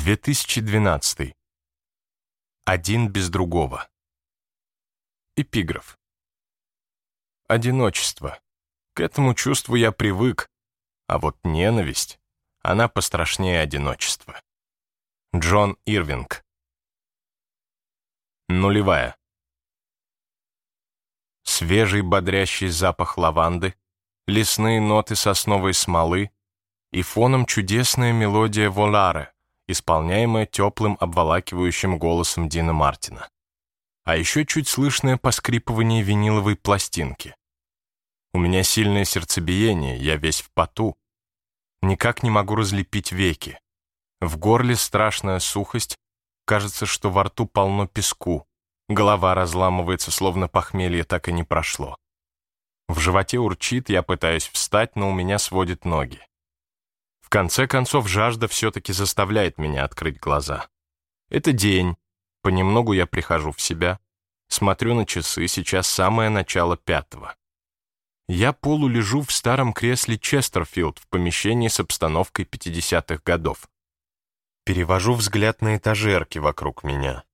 2012. Один без другого. Эпиграф. Одиночество. К этому чувству я привык, а вот ненависть, она пострашнее одиночества. Джон Ирвинг. Нулевая. Свежий бодрящий запах лаванды, лесные ноты сосновой смолы и фоном чудесная мелодия Воларе — исполняемая теплым обволакивающим голосом Дина Мартина. А еще чуть слышное поскрипывание виниловой пластинки. У меня сильное сердцебиение, я весь в поту. Никак не могу разлепить веки. В горле страшная сухость, кажется, что во рту полно песку. Голова разламывается, словно похмелье так и не прошло. В животе урчит, я пытаюсь встать, но у меня сводит ноги конце концов, жажда все-таки заставляет меня открыть глаза. Это день. Понемногу я прихожу в себя. Смотрю на часы, сейчас самое начало пятого. Я полулежу в старом кресле Честерфилд в помещении с обстановкой 50-х годов. Перевожу взгляд на этажерки вокруг меня.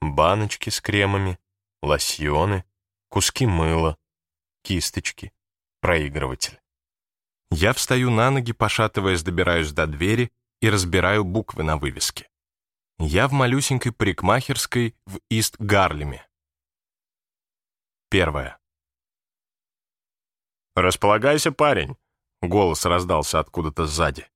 Баночки с кремами, лосьоны, куски мыла, кисточки, проигрыватель. Я встаю на ноги, пошатываясь, добираюсь до двери и разбираю буквы на вывеске. Я в малюсенькой парикмахерской в Ист-Гарлеме. Первое. «Располагайся, парень!» — голос раздался откуда-то сзади.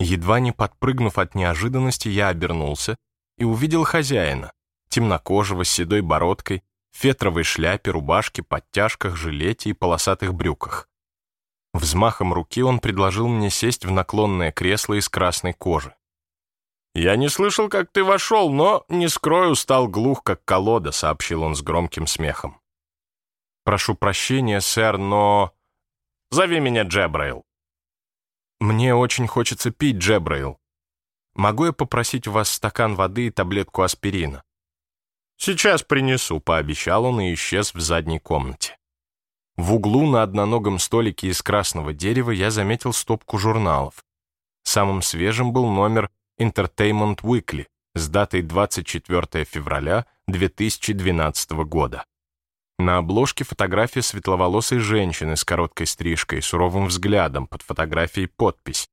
Едва не подпрыгнув от неожиданности, я обернулся и увидел хозяина, темнокожего, с седой бородкой, фетровой шляпе, рубашке, подтяжках, жилете и полосатых брюках. Взмахом руки он предложил мне сесть в наклонное кресло из красной кожи. «Я не слышал, как ты вошел, но, не скрою, стал глух, как колода», — сообщил он с громким смехом. «Прошу прощения, сэр, но...» «Зови меня Джебрейл». «Мне очень хочется пить, Джебрейл. Могу я попросить у вас стакан воды и таблетку аспирина?» «Сейчас принесу», — пообещал он и исчез в задней комнате. В углу на одноногом столике из красного дерева я заметил стопку журналов. Самым свежим был номер Entertainment Weekly с датой 24 февраля 2012 года. На обложке фотография светловолосой женщины с короткой стрижкой и суровым взглядом, под фотографией подпись.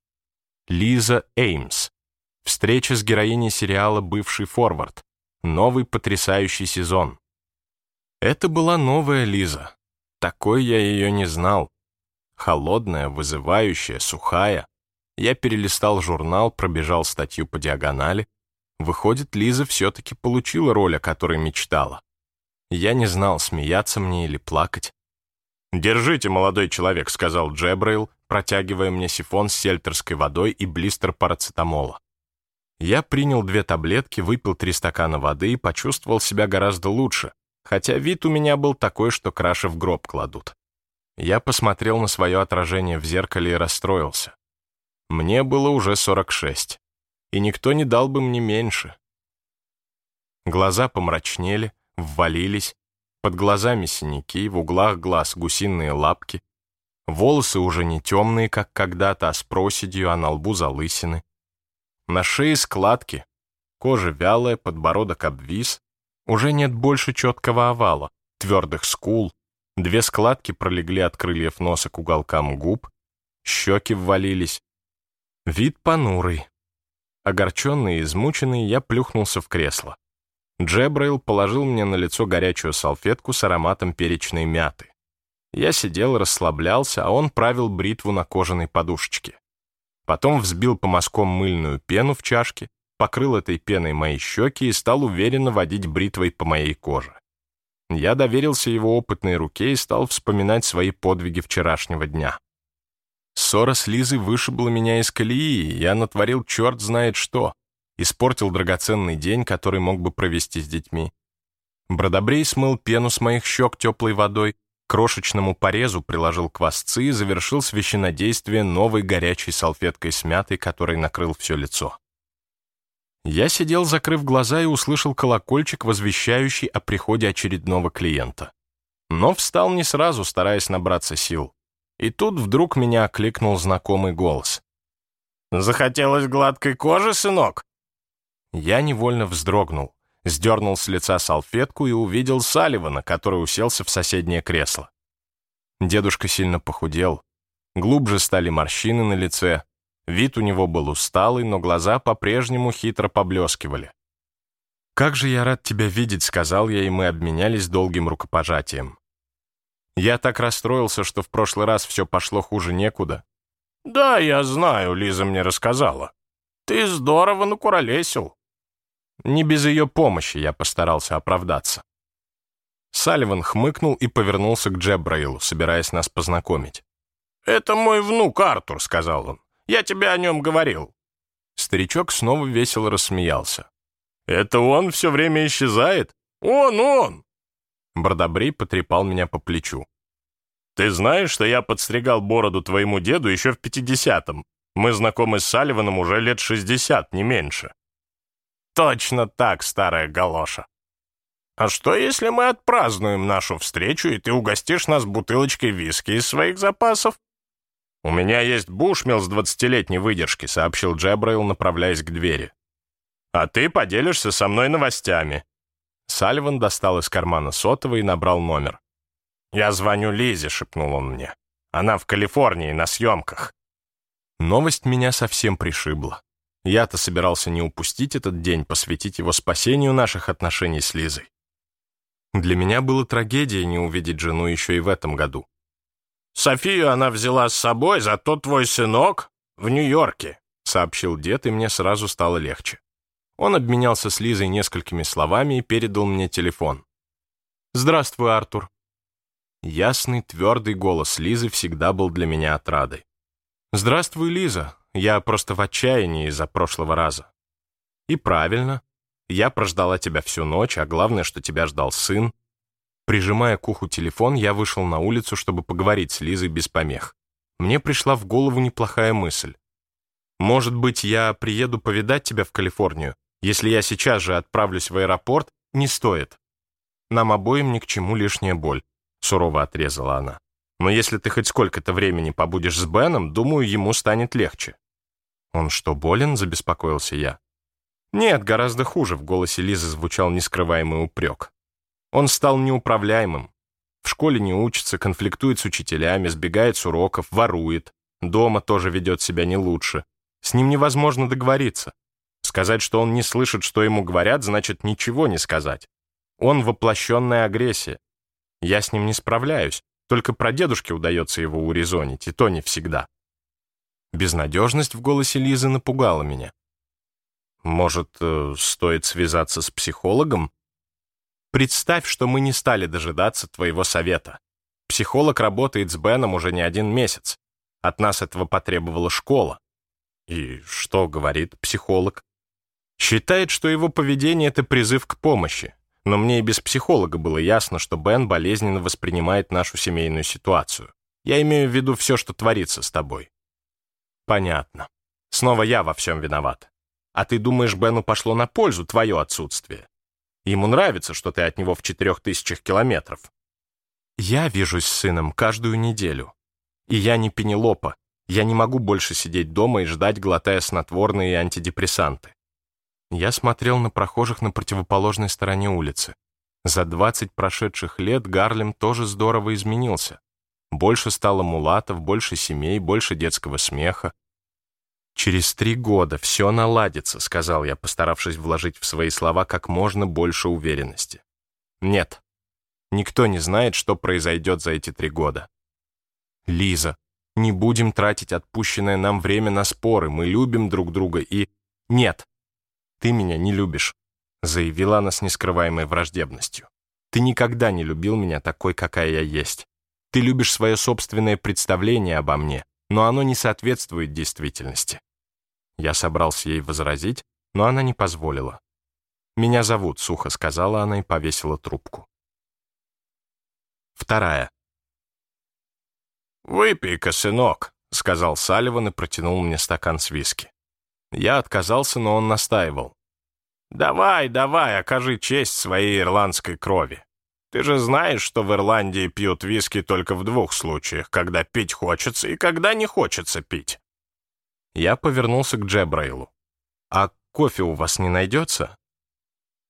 Лиза Эймс. Встреча с героиней сериала «Бывший форвард». Новый потрясающий сезон. Это была новая Лиза, такой я ее не знал. Холодная, вызывающая, сухая. Я перелистал журнал, пробежал статью по диагонали. Выходит, Лиза все-таки получила роль, о которой мечтала. Я не знал, смеяться мне или плакать. «Держите, молодой человек», — сказал Джебрейл, протягивая мне сифон с сельтерской водой и блистер парацетамола. Я принял две таблетки, выпил три стакана воды и почувствовал себя гораздо лучше, хотя вид у меня был такой, что краши в гроб кладут. Я посмотрел на свое отражение в зеркале и расстроился. Мне было уже 46, и никто не дал бы мне меньше. Глаза помрачнели, ввалились, под глазами синяки, в углах глаз гусиные лапки, волосы уже не темные, как когда-то, а с проседью, а на лбу залысины. На шее складки, кожа вялая, подбородок обвис, уже нет больше четкого овала, твердых скул, две складки пролегли от крыльев носа к уголкам губ, щеки ввалились. Вид понурый. Огорченный и измученный, я плюхнулся в кресло. Джебрейл положил мне на лицо горячую салфетку с ароматом перечной мяты. Я сидел, расслаблялся, а он правил бритву на кожаной подушечке. Потом взбил по мазкам мыльную пену в чашке, покрыл этой пеной мои щеки и стал уверенно водить бритвой по моей коже. Я доверился его опытной руке и стал вспоминать свои подвиги вчерашнего дня. Ссора с Лизой вышибла меня из колеи, и я натворил черт знает что. Испортил драгоценный день, который мог бы провести с детьми. Бродобрей смыл пену с моих щек теплой водой, крошечному порезу приложил квасцы и завершил священодействие новой горячей салфеткой с мятой, которой накрыл все лицо. Я сидел, закрыв глаза, и услышал колокольчик, возвещающий о приходе очередного клиента. Но встал не сразу, стараясь набраться сил. И тут вдруг меня окликнул знакомый голос. «Захотелось гладкой кожи, сынок?» Я невольно вздрогнул, сдернул с лица салфетку и увидел Салливана, который уселся в соседнее кресло. Дедушка сильно похудел, глубже стали морщины на лице, вид у него был усталый, но глаза по-прежнему хитро поблескивали. «Как же я рад тебя видеть», — сказал я, и мы обменялись долгим рукопожатием. Я так расстроился, что в прошлый раз все пошло хуже некуда. «Да, я знаю, Лиза мне рассказала. Ты здорово накуролесил». Не без ее помощи я постарался оправдаться. Салливан хмыкнул и повернулся к Джебраилу, собираясь нас познакомить. «Это мой внук Артур», — сказал он. «Я тебе о нем говорил». Старичок снова весело рассмеялся. «Это он все время исчезает? Он, он!» Бродобрей потрепал меня по плечу. «Ты знаешь, что я подстригал бороду твоему деду еще в пятидесятом? Мы знакомы с Салливаном уже лет шестьдесят, не меньше». «Точно так, старая галоша». «А что, если мы отпразднуем нашу встречу, и ты угостишь нас бутылочкой виски из своих запасов?» «У меня есть бушмел с двадцатилетней выдержки», — сообщил Джебраил, направляясь к двери. «А ты поделишься со мной новостями». Сальван достал из кармана сотовый и набрал номер. «Я звоню Лизе», — шепнул он мне. «Она в Калифорнии на съемках». Новость меня совсем пришибла. Я-то собирался не упустить этот день, посвятить его спасению наших отношений с Лизой. Для меня было трагедией не увидеть жену еще и в этом году. «Софию она взяла с собой, зато твой сынок в Нью-Йорке», сообщил дед, и мне сразу стало легче. Он обменялся с Лизой несколькими словами и передал мне телефон. «Здравствуй, Артур». Ясный, твердый голос Лизы всегда был для меня отрадой. «Здравствуй, Лиза. Я просто в отчаянии из-за прошлого раза». «И правильно. Я прождала тебя всю ночь, а главное, что тебя ждал сын. Прижимая к уху телефон, я вышел на улицу, чтобы поговорить с Лизой без помех. Мне пришла в голову неплохая мысль. Может быть, я приеду повидать тебя в Калифорнию? Если я сейчас же отправлюсь в аэропорт, не стоит. Нам обоим ни к чему лишняя боль, сурово отрезала она. Но если ты хоть сколько-то времени побудешь с Беном, думаю, ему станет легче. Он что, болен? Забеспокоился я. Нет, гораздо хуже, в голосе Лизы звучал нескрываемый упрек. Он стал неуправляемым. В школе не учится, конфликтует с учителями, сбегает с уроков, ворует. Дома тоже ведет себя не лучше. С ним невозможно договориться. Сказать, что он не слышит, что ему говорят, значит ничего не сказать. Он воплощенная агрессия. Я с ним не справляюсь. Только про дедушке удается его урезонить, и то не всегда. Безнадежность в голосе Лизы напугала меня. Может, э, стоит связаться с психологом? Представь, что мы не стали дожидаться твоего совета. Психолог работает с Беном уже не один месяц. От нас этого потребовала школа. И что говорит психолог? Считает, что его поведение — это призыв к помощи. Но мне и без психолога было ясно, что Бен болезненно воспринимает нашу семейную ситуацию. Я имею в виду все, что творится с тобой. Понятно. Снова я во всем виноват. А ты думаешь, Бену пошло на пользу твое отсутствие? Ему нравится, что ты от него в четырех тысячах километров. Я вижусь с сыном каждую неделю. И я не Пенелопа. Я не могу больше сидеть дома и ждать, глотая снотворные и антидепрессанты. Я смотрел на прохожих на противоположной стороне улицы. За 20 прошедших лет Гарлем тоже здорово изменился. Больше стало мулатов, больше семей, больше детского смеха. «Через три года все наладится», — сказал я, постаравшись вложить в свои слова как можно больше уверенности. «Нет, никто не знает, что произойдет за эти три года». «Лиза, не будем тратить отпущенное нам время на споры, мы любим друг друга и...» «Нет, ты меня не любишь», — заявила она с нескрываемой враждебностью. «Ты никогда не любил меня такой, какая я есть. Ты любишь свое собственное представление обо мне, но оно не соответствует действительности. Я собрался ей возразить, но она не позволила. «Меня зовут», — сухо сказала она и повесила трубку. Вторая. «Выпей-ка, сынок», — сказал Салливан и протянул мне стакан с виски. Я отказался, но он настаивал. «Давай, давай, окажи честь своей ирландской крови. Ты же знаешь, что в Ирландии пьют виски только в двух случаях, когда пить хочется и когда не хочется пить. Я повернулся к Джебраилу. «А кофе у вас не найдется?»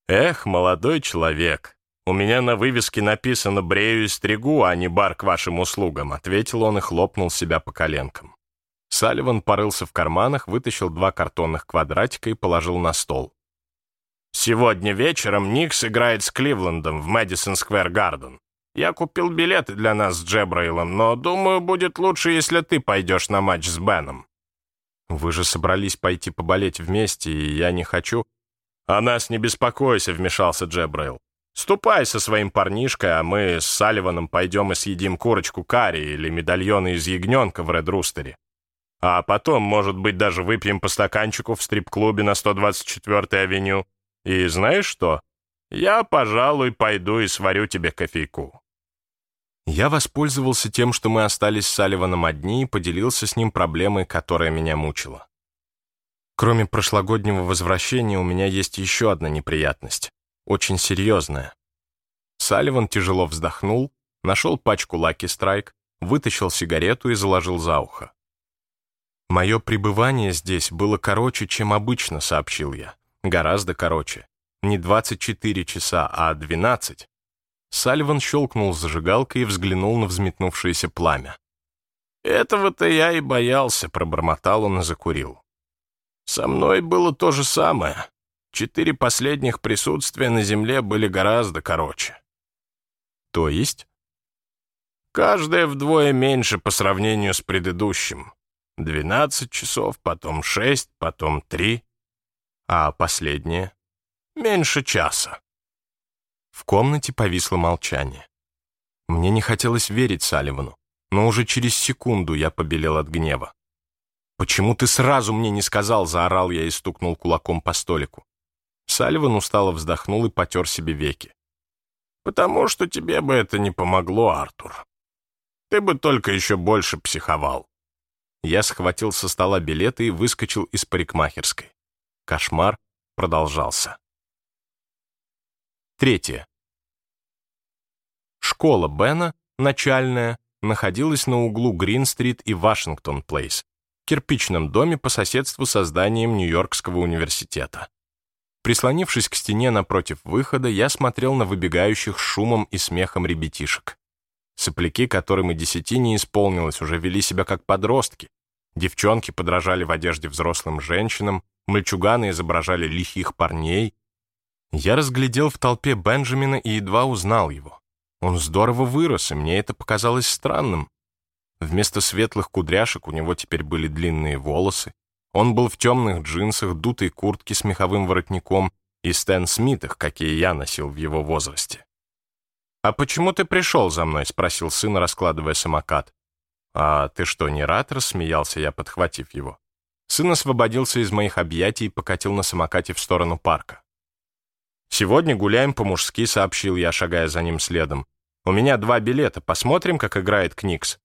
«Эх, молодой человек, у меня на вывеске написано «Брею и стригу», а не «Бар к вашим услугам», ответил он и хлопнул себя по коленкам. Салливан порылся в карманах, вытащил два картонных квадратика и положил на стол. «Сегодня вечером Никс играет с Кливлендом в Мэдисон Сквер Гарден. Я купил билеты для нас с Джебрейлом, но, думаю, будет лучше, если ты пойдешь на матч с Беном». «Вы же собрались пойти поболеть вместе, и я не хочу...» «О нас не беспокойся», — вмешался Джебрейл. «Ступай со своим парнишкой, а мы с Салливаном пойдем и съедим курочку карри или медальоны из ягненка в Ред Рустере. А потом, может быть, даже выпьем по стаканчику в стрип-клубе на 124-й авеню. И знаешь что? Я, пожалуй, пойду и сварю тебе кофейку». Я воспользовался тем, что мы остались с Салливаном одни и поделился с ним проблемой, которая меня мучила. Кроме прошлогоднего возвращения, у меня есть еще одна неприятность. Очень серьезная. Салливан тяжело вздохнул, нашел пачку Lucky Strike, вытащил сигарету и заложил за ухо. «Мое пребывание здесь было короче, чем обычно», — сообщил я. «Гораздо короче. Не 24 часа, а 12. Сальван щелкнул зажигалкой и взглянул на взметнувшееся пламя. «Этого-то я и боялся», — пробормотал он и закурил. «Со мной было то же самое. Четыре последних присутствия на Земле были гораздо короче». «То есть?» «Каждое вдвое меньше по сравнению с предыдущим. Двенадцать часов, потом шесть, потом три. А последнее?» «Меньше часа». В комнате повисло молчание. Мне не хотелось верить Салливану, но уже через секунду я побелел от гнева. «Почему ты сразу мне не сказал?» — заорал я и стукнул кулаком по столику. Салливан устало вздохнул и потер себе веки. «Потому что тебе бы это не помогло, Артур. Ты бы только еще больше психовал». Я схватил со стола билеты и выскочил из парикмахерской. Кошмар продолжался. Третье. Школа Бена, начальная, находилась на углу Грин-стрит и Вашингтон-плейс, кирпичном доме по соседству со зданием Нью-Йоркского университета. Прислонившись к стене напротив выхода, я смотрел на выбегающих шумом и смехом ребятишек. Сопляки, которым и десяти не исполнилось, уже вели себя как подростки. Девчонки подражали в одежде взрослым женщинам, мальчуганы изображали лихих парней, я разглядел в толпе Бенджамина и едва узнал его. Он здорово вырос, и мне это показалось странным. Вместо светлых кудряшек у него теперь были длинные волосы. Он был в темных джинсах, дутой куртке с меховым воротником и Стэн Смитах, какие я носил в его возрасте. «А почему ты пришел за мной?» — спросил сын, раскладывая самокат. «А ты что, не рад?» — рассмеялся я, подхватив его. Сын освободился из моих объятий и покатил на самокате в сторону парка. «Сегодня гуляем по-мужски», — сообщил я, шагая за ним следом. «У меня два билета. Посмотрим, как играет Кникс».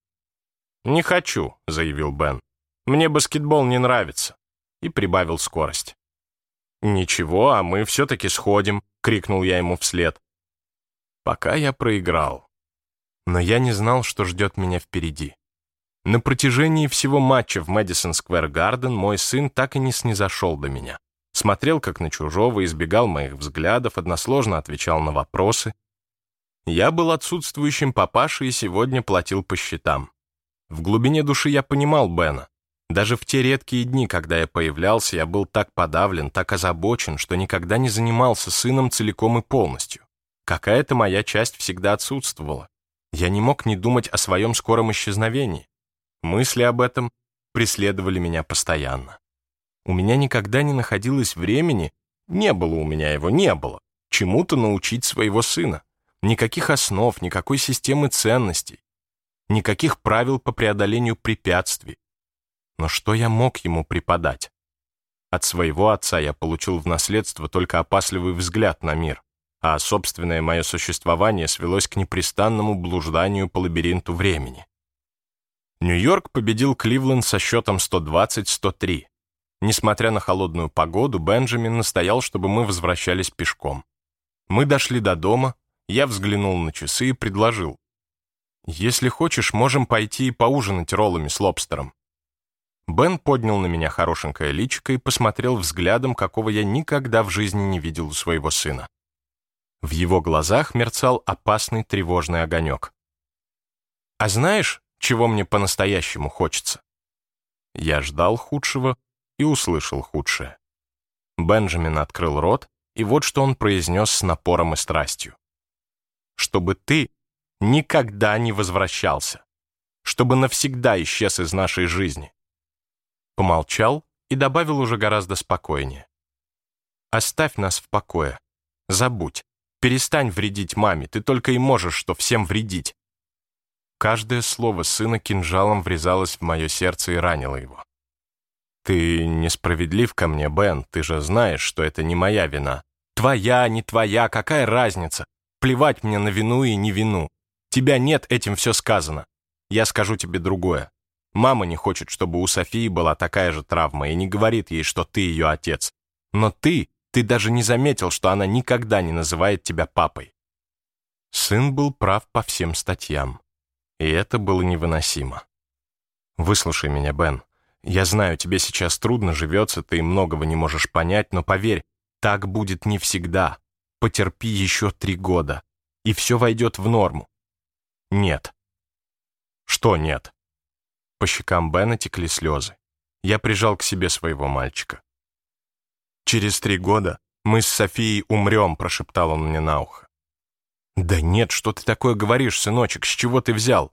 «Не хочу», — заявил Бен. «Мне баскетбол не нравится». И прибавил скорость. «Ничего, а мы все-таки сходим», — крикнул я ему вслед. Пока я проиграл. Но я не знал, что ждет меня впереди. На протяжении всего матча в Мэдисон Сквер Гарден мой сын так и не снизошел до меня смотрел как на чужого, избегал моих взглядов, односложно отвечал на вопросы. Я был отсутствующим папашей и сегодня платил по счетам. В глубине души я понимал Бена. Даже в те редкие дни, когда я появлялся, я был так подавлен, так озабочен, что никогда не занимался сыном целиком и полностью. Какая-то моя часть всегда отсутствовала. Я не мог не думать о своем скором исчезновении. Мысли об этом преследовали меня постоянно. У меня никогда не находилось времени, не было у меня его, не было, чему-то научить своего сына. Никаких основ, никакой системы ценностей, никаких правил по преодолению препятствий. Но что я мог ему преподать? От своего отца я получил в наследство только опасливый взгляд на мир, а собственное мое существование свелось к непрестанному блужданию по лабиринту времени. Нью-Йорк победил Кливленд со счетом 120-103. Несмотря на холодную погоду, Бенджамин настоял, чтобы мы возвращались пешком. Мы дошли до дома, я взглянул на часы и предложил. «Если хочешь, можем пойти и поужинать роллами с лобстером». Бен поднял на меня хорошенькое личико и посмотрел взглядом, какого я никогда в жизни не видел у своего сына. В его глазах мерцал опасный тревожный огонек. «А знаешь, чего мне по-настоящему хочется?» Я ждал худшего и услышал худшее. Бенджамин открыл рот, и вот что он произнес с напором и страстью. «Чтобы ты никогда не возвращался, чтобы навсегда исчез из нашей жизни, Помолчал и добавил уже гораздо спокойнее. «Оставь нас в покое. Забудь. Перестань вредить маме, ты только и можешь, что всем вредить». Каждое слово сына кинжалом врезалось в мое сердце и ранило его. «Ты несправедлив ко мне, Бен, ты же знаешь, что это не моя вина. Твоя, не твоя, какая разница? Плевать мне на вину и не вину. Тебя нет, этим все сказано. Я скажу тебе другое. Мама не хочет, чтобы у Софии была такая же травма и не говорит ей, что ты ее отец. Но ты, ты даже не заметил, что она никогда не называет тебя папой. Сын был прав по всем статьям. И это было невыносимо. Выслушай меня, Бен. Я знаю, тебе сейчас трудно живется, ты многого не можешь понять, но поверь, так будет не всегда. Потерпи еще три года, и все войдет в норму. Нет. Что нет? По щекам Бена текли слезы. Я прижал к себе своего мальчика. «Через три года мы с Софией умрем», — прошептал он мне на ухо. «Да нет, что ты такое говоришь, сыночек, с чего ты взял?»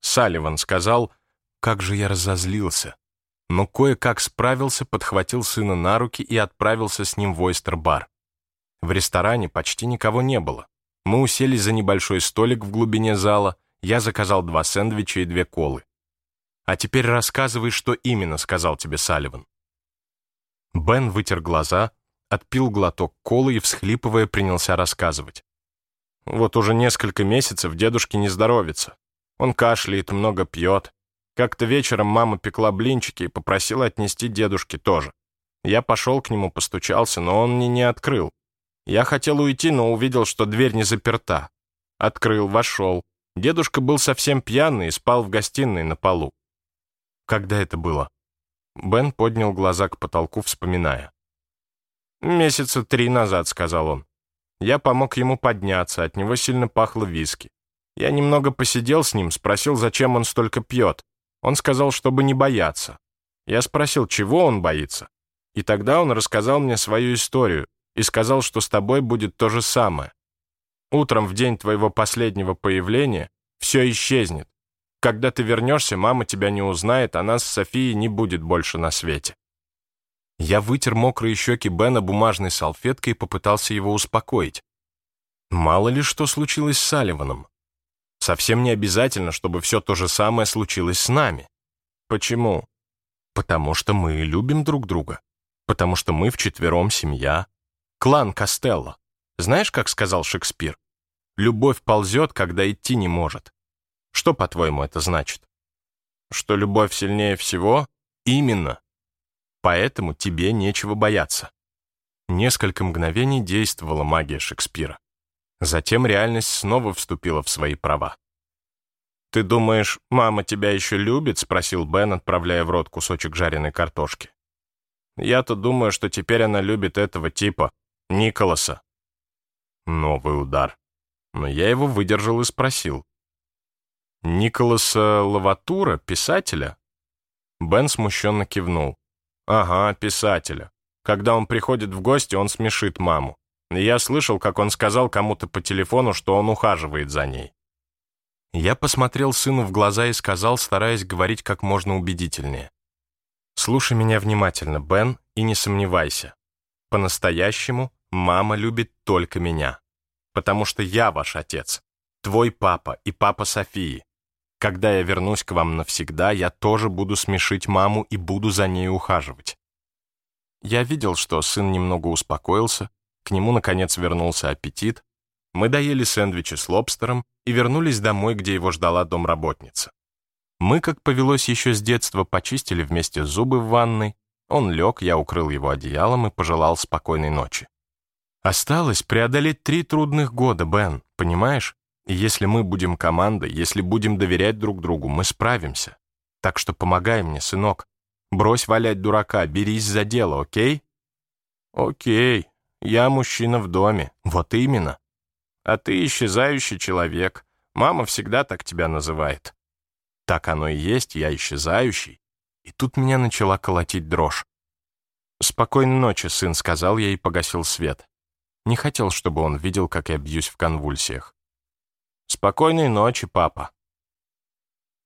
Салливан сказал, как же я разозлился. Но кое-как справился, подхватил сына на руки и отправился с ним в Ойстер-бар. В ресторане почти никого не было. Мы уселись за небольшой столик в глубине зала, я заказал два сэндвича и две колы. «А теперь рассказывай, что именно сказал тебе Салливан». Бен вытер глаза, отпил глоток колы и, всхлипывая, принялся рассказывать. «Вот уже несколько месяцев дедушке не здоровится. Он кашляет, много пьет. Как-то вечером мама пекла блинчики и попросила отнести дедушке тоже. Я пошел к нему, постучался, но он мне не открыл. Я хотел уйти, но увидел, что дверь не заперта. Открыл, вошел. Дедушка был совсем пьяный и спал в гостиной на полу. Когда это было? Бен поднял глаза к потолку, вспоминая. «Месяца три назад», — сказал он. Я помог ему подняться, от него сильно пахло виски. Я немного посидел с ним, спросил, зачем он столько пьет. Он сказал, чтобы не бояться. Я спросил, чего он боится. И тогда он рассказал мне свою историю и сказал, что с тобой будет то же самое. Утром в день твоего последнего появления все исчезнет. Когда ты вернешься, мама тебя не узнает, а нас с Софией не будет больше на свете». Я вытер мокрые щеки Бена бумажной салфеткой и попытался его успокоить. Мало ли что случилось с Салливаном. Совсем не обязательно, чтобы все то же самое случилось с нами. Почему? Потому что мы любим друг друга. Потому что мы вчетвером семья. Клан Костелло. Знаешь, как сказал Шекспир? Любовь ползет, когда идти не может. Что, по-твоему, это значит? Что любовь сильнее всего? Именно. Поэтому тебе нечего бояться. Несколько мгновений действовала магия Шекспира. Затем реальность снова вступила в свои права. «Ты думаешь, мама тебя еще любит?» — спросил Бен, отправляя в рот кусочек жареной картошки. «Я-то думаю, что теперь она любит этого типа, Николаса». Новый удар. Но я его выдержал и спросил. Николаса Лаватура, писателя?» Бен смущенно кивнул. «Ага, писателя. Когда он приходит в гости, он смешит маму. Я слышал, как он сказал кому-то по телефону, что он ухаживает за ней». Я посмотрел сыну в глаза и сказал, стараясь говорить как можно убедительнее. «Слушай меня внимательно, Бен, и не сомневайся. По-настоящему мама любит только меня. Потому что я ваш отец, твой папа и папа Софии. Когда я вернусь к вам навсегда, я тоже буду смешить маму и буду за ней ухаживать». Я видел, что сын немного успокоился, к нему, наконец, вернулся аппетит. Мы доели сэндвичи с лобстером и вернулись домой, где его ждала домработница. Мы, как повелось еще с детства, почистили вместе зубы в ванной. Он лег, я укрыл его одеялом и пожелал спокойной ночи. Осталось преодолеть три трудных года, Бен, понимаешь? Если мы будем командой, если будем доверять друг другу, мы справимся. Так что помогай мне, сынок. Брось валять дурака, берись за дело, окей? Окей, я мужчина в доме. Вот именно. А ты исчезающий человек. Мама всегда так тебя называет. Так оно и есть, я исчезающий. И тут меня начала колотить дрожь. «Спокойной ночи, сын», — сказал я и погасил свет. Не хотел, чтобы он видел, как я бьюсь в конвульсиях. «Спокойной ночи, папа».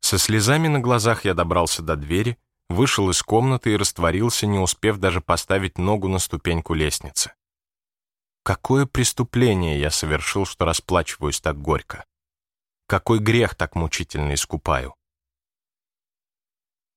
Со слезами на глазах я добрался до двери, вышел из комнаты и растворился, не успев даже поставить ногу на ступеньку лестницы. Какое преступление я совершил, что расплачиваюсь так горько? Какой грех так мучительно искупаю?